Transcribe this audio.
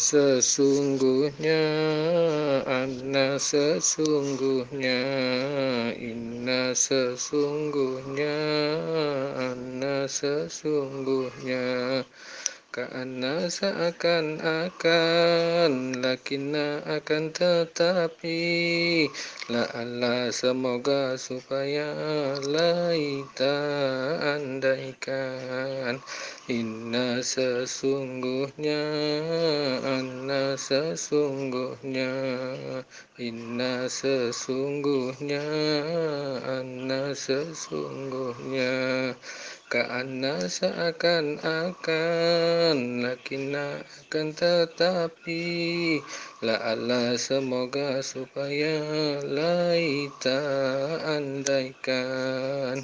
Sesungguhnya, Anna sesungguhnya, Inna sesungguhnya, Anna sesungguhnya, Ka'anna seakan-akan, Lakinna akan tetapi, La'alla semoga supaya, Laita andaikan, Inna sesungguhnya, Anna sesungguhnya, Inna sesungguhnya, sesungguhnya, Ka'anna seakan-akan, Lakinna akan tetapi, La'alla semoga supaya, Laita andaikan.